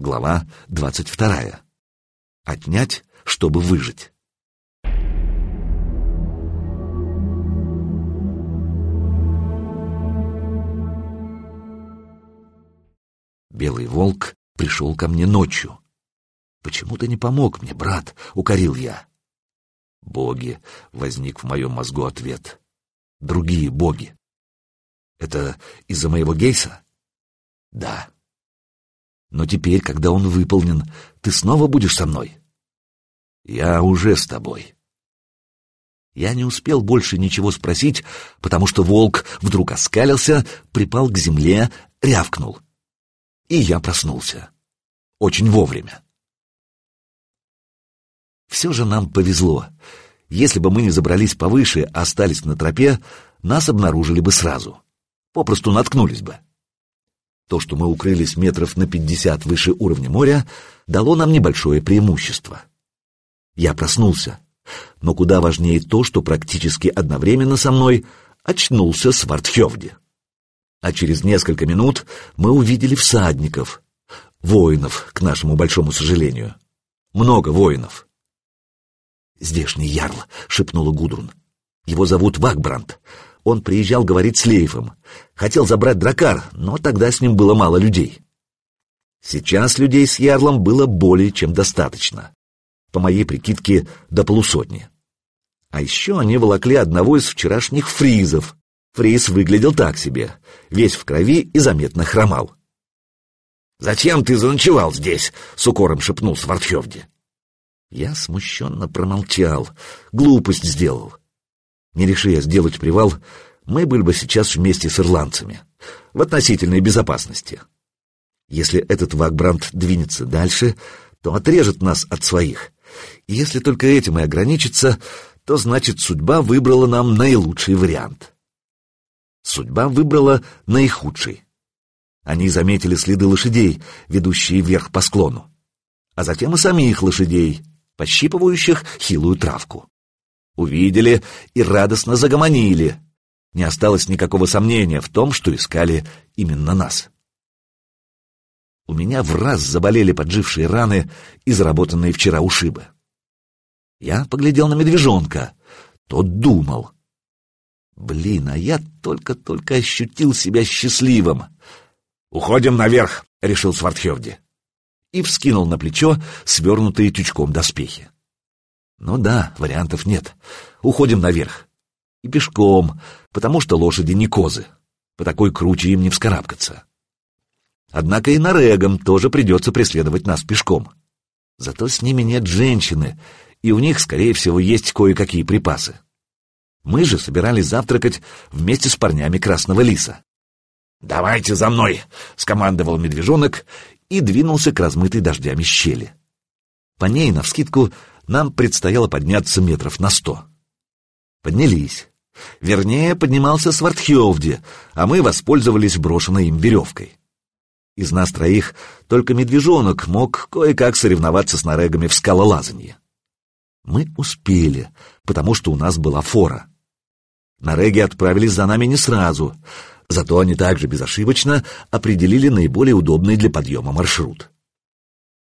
Глава двадцать вторая. Отнять, чтобы выжить. Белый волк пришел ко мне ночью. «Почему ты не помог мне, брат?» — укорил я. «Боги!» — возник в моем мозгу ответ. «Другие боги». «Это из-за моего гейса?» «Да». «Но теперь, когда он выполнен, ты снова будешь со мной?» «Я уже с тобой». Я не успел больше ничего спросить, потому что волк вдруг оскалился, припал к земле, рявкнул. И я проснулся. Очень вовремя. Все же нам повезло. Если бы мы не забрались повыше, а остались на тропе, нас обнаружили бы сразу. Попросту наткнулись бы. То, что мы укрылись метров на пятьдесят выше уровня моря, дало нам небольшое преимущество. Я проснулся. Но куда важнее то, что практически одновременно со мной очнулся Свардхевди. А через несколько минут мы увидели всадников, воинов, к нашему большому сожалению. Много воинов. «Здешний ярл», — шепнула Гудрун. «Его зовут Вагбранд. Он приезжал говорить с Лейфом. Хотел забрать дракар, но тогда с ним было мало людей». Сейчас людей с ярлом было более чем достаточно. По моей прикидке, до полусотни. А еще они волокли одного из вчерашних фризов. Фриз выглядел так себе, весь в крови и заметно хромал. «Зачем ты заночевал здесь?» — с укором шепнул Свардхевди. Я смущенно промолчал, глупость сделал. Не реши я сделать привал, мы были бы сейчас вместе с ирландцами, в относительной безопасности. Если этот Вагбранд двинется дальше, то отрежет нас от своих. И если только этим и ограничится, то значит судьба выбрала нам наилучший вариант. Судьба выбрала наихудший. Они заметили следы лошадей, ведущие вверх по склону, а затем и самих лошадей, пощипывающих хилую травку. Увидели и радостно загомонили. Не осталось никакого сомнения в том, что искали именно нас. У меня в раз заболели поджившие раны и заработанные вчера ушибы. Я поглядел на медвежонка. Тот думал. Блин, а я только-только ощутил себя счастливым. «Уходим наверх», — решил Свардхевди и вскинул на плечо свернутые тючком доспехи. Ну да, вариантов нет. Уходим наверх. И пешком, потому что лошади не козы. По такой круче им не вскарабкаться. Однако и нарегам тоже придется преследовать нас пешком. Зато с ними нет женщины, и у них, скорее всего, есть кое-какие припасы. Мы же собирались завтракать вместе с парнями Красного Лиса. «Давайте за мной!» — скомандовал медвежонок и двинулся к размытой дождями щели. По ней, навскидку, нам предстояло подняться метров на сто. Поднялись. Вернее, поднимался Свардхевди, а мы воспользовались брошенной им веревкой. Из нас троих только медвежонок мог кое-как соревноваться с нарегами в скалолазанье. Мы успели, потому что у нас была фора. Нареги отправились за нами не сразу, Зато они также безошибочно определили наиболее удобный для подъема маршрут.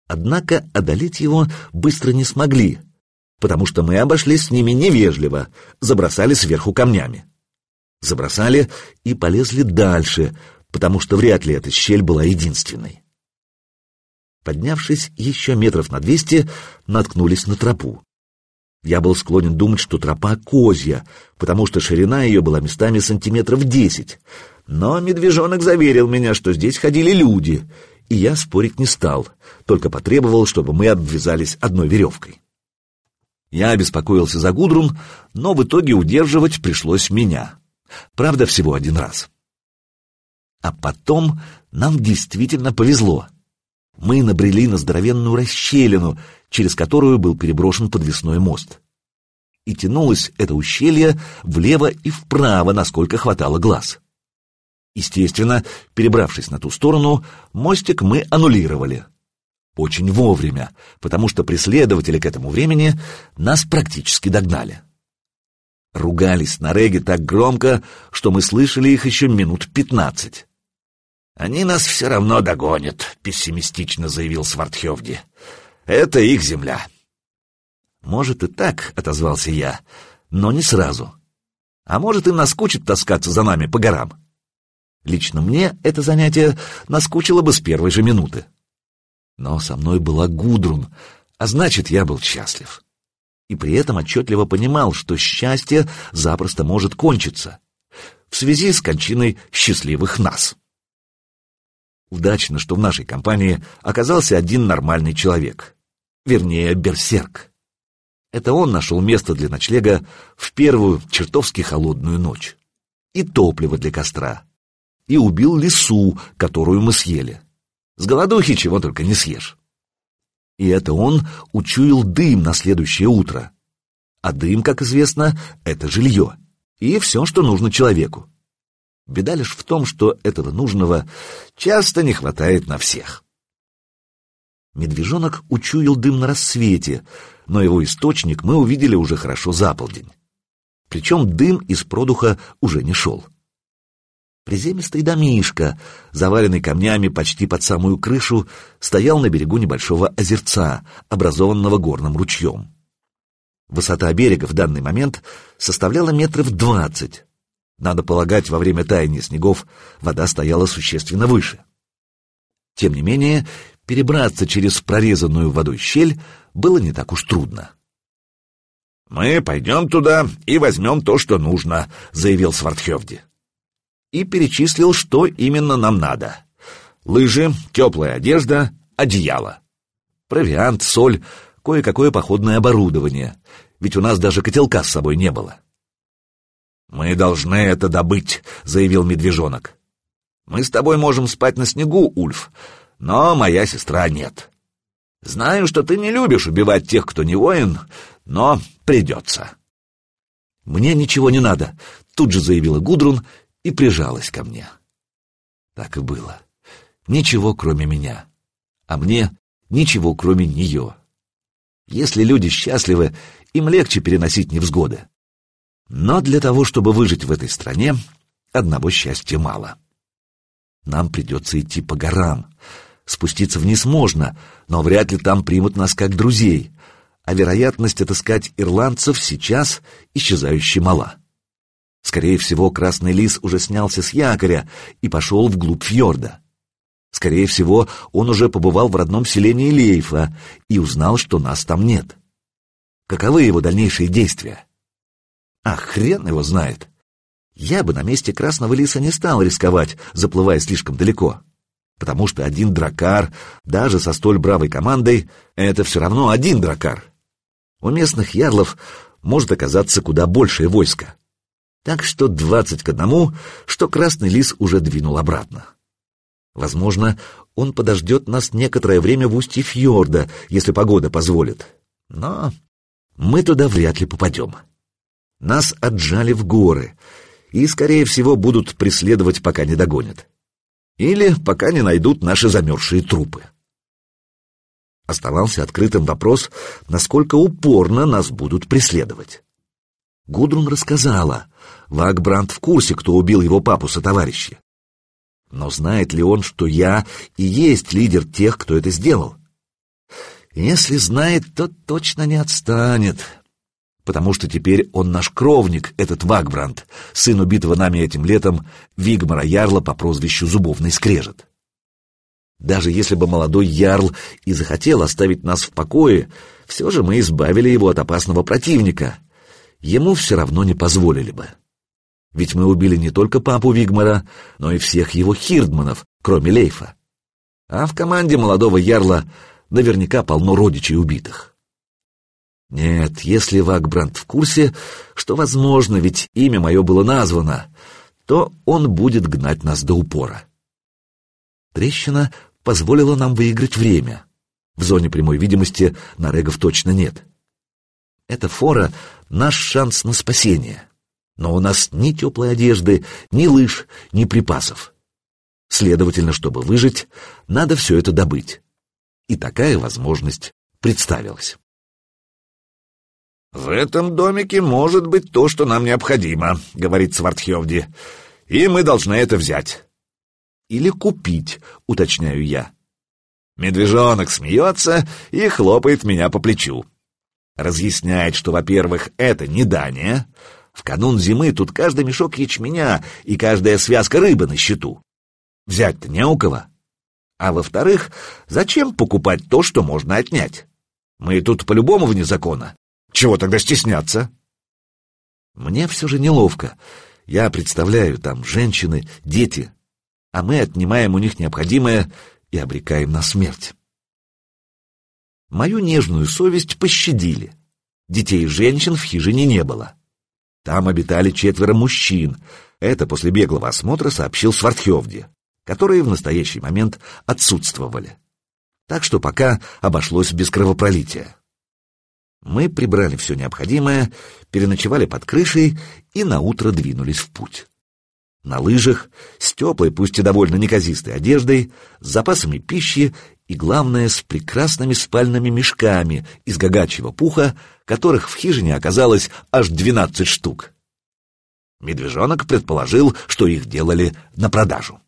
Однако одолеть его быстро не смогли, потому что мы обошлись с ними невежливо, забросали сверху камнями. Забросали и полезли дальше, потому что вряд ли эта щель была единственной. Поднявшись еще метров на двести, наткнулись на тропу. Я был склонен думать, что тропа козья, потому что ширина ее была местами сантиметров десять. Но медвежонок заверил меня, что здесь ходили люди, и я спорить не стал, только потребовал, чтобы мы обвязались одной веревкой. Я обеспокоился за Гудрун, но в итоге удерживать пришлось меня. Правда, всего один раз. А потом нам действительно повезло. Мы набрели на здоровенную расщелину, через которую был переброшен подвесной мост. И тянулось это ущелье влево и вправо, насколько хватало глаз. Естественно, перебравшись на ту сторону, мостик мы аннулировали. Очень вовремя, потому что преследователи к этому времени нас практически догнали. Ругались на реге так громко, что мы слышали их еще минут пятнадцать. «Они нас все равно догонят», — пессимистично заявил Свартхевди. «Это их земля». «Может и так», — отозвался я, — «но не сразу. А может, им наскучит таскаться за нами по горам. Лично мне это занятие наскучило бы с первой же минуты. Но со мной была Гудрун, а значит, я был счастлив. И при этом отчетливо понимал, что счастье запросто может кончиться в связи с кончиной счастливых нас. Удачно, что в нашей компании оказался один нормальный человек, вернее, берсерк. Это он нашел место для ночлега в первую чертовски холодную ночь. И топливо для костра. И убил лису, которую мы съели. С голодухи чего только не съешь. И это он учуял дым на следующее утро. А дым, как известно, это жилье. И все, что нужно человеку. Беда лишь в том, что этого нужного часто не хватает на всех. Медвежонок учуял дым на рассвете, но его источник мы увидели уже хорошо за полдень. Причем дым из продуха уже не шел. Приземистый домишка, заваленный камнями почти под самую крышу, стоял на берегу небольшого озерца, образованного горным ручьем. Высота берега в данный момент составляла метров двадцать. Надо полагать, во время таяния снегов вода стояла существенно выше. Тем не менее, перебраться через прорезанную водой щель было не так уж трудно. «Мы пойдем туда и возьмем то, что нужно», — заявил Свардхевди. И перечислил, что именно нам надо. Лыжи, теплая одежда, одеяло. Провиант, соль, кое-какое походное оборудование, ведь у нас даже котелка с собой не было. «Мы должны это добыть», — заявил медвежонок. «Мы с тобой можем спать на снегу, Ульф, но моя сестра нет. Знаю, что ты не любишь убивать тех, кто не воин, но придется». «Мне ничего не надо», — тут же заявила Гудрун и прижалась ко мне. Так и было. Ничего, кроме меня. А мне ничего, кроме нее. Если люди счастливы, им легче переносить невзгоды. Но для того, чтобы выжить в этой стране, одного счастья мало. Нам придется идти по горам. Спуститься вниз можно, но вряд ли там примут нас как друзей, а вероятность отыскать ирландцев сейчас исчезающе мала. Скорее всего, Красный Лис уже снялся с якоря и пошел вглубь фьорда. Скорее всего, он уже побывал в родном селении Лейфа и узнал, что нас там нет. Каковы его дальнейшие действия? А хрен его знает. Я бы на месте Красного Лиса не стал рисковать, заплывая слишком далеко. Потому что один дракар, даже со столь бравой командой, это все равно один дракар. У местных ярлов может оказаться куда большее войско. Так что двадцать к одному, что Красный Лис уже двинул обратно. Возможно, он подождет нас некоторое время в устье фьорда, если погода позволит. Но мы туда вряд ли попадем. Нас отжали в горы и, скорее всего, будут преследовать, пока не догонят. Или пока не найдут наши замерзшие трупы. Оставался открытым вопрос, насколько упорно нас будут преследовать. Гудрун рассказала, Вагбранд в курсе, кто убил его папу со товарища. Но знает ли он, что я и есть лидер тех, кто это сделал? Если знает, то точно не отстанет потому что теперь он наш кровник, этот Вагбранд, сын убитого нами этим летом Вигмара Ярла по прозвищу Зубовный Скрежет. Даже если бы молодой Ярл и захотел оставить нас в покое, все же мы избавили его от опасного противника. Ему все равно не позволили бы. Ведь мы убили не только папу Вигмара, но и всех его хирдманов, кроме Лейфа. А в команде молодого Ярла наверняка полно родичей убитых. Нет, если Вагбранд в курсе, что возможно, ведь имя мое было названо, то он будет гнать нас до упора. Трещина позволила нам выиграть время. В зоне прямой видимости нарегов точно нет. Эта фора — наш шанс на спасение. Но у нас ни теплой одежды, ни лыж, ни припасов. Следовательно, чтобы выжить, надо все это добыть. И такая возможность представилась. «В этом домике может быть то, что нам необходимо», — говорит Свартхевди, — «и мы должны это взять». или купить, уточняю я. Медвежонок смеется и хлопает меня по плечу. Разъясняет, что, во-первых, это не дание. В канун зимы тут каждый мешок ячменя и каждая связка рыбы на счету. Взять-то не у кого. А во-вторых, зачем покупать то, что можно отнять? Мы тут по-любому вне закона. Чего тогда стесняться? Мне все же неловко. Я представляю, там женщины, дети, а мы отнимаем у них необходимое и обрекаем на смерть. Мою нежную совесть пощадили. Детей и женщин в хижине не было. Там обитали четверо мужчин. Это после беглого осмотра сообщил Свартхевде, которые в настоящий момент отсутствовали. Так что пока обошлось без кровопролития. Мы прибрали все необходимое, переночевали под крышей и наутро двинулись в путь на лыжах, с теплой, пусть и довольно неказистой одеждой, с запасами пищи и, главное, с прекрасными спальными мешками из гагачьего пуха, которых в хижине оказалось аж двенадцать штук. Медвежонок предположил, что их делали на продажу.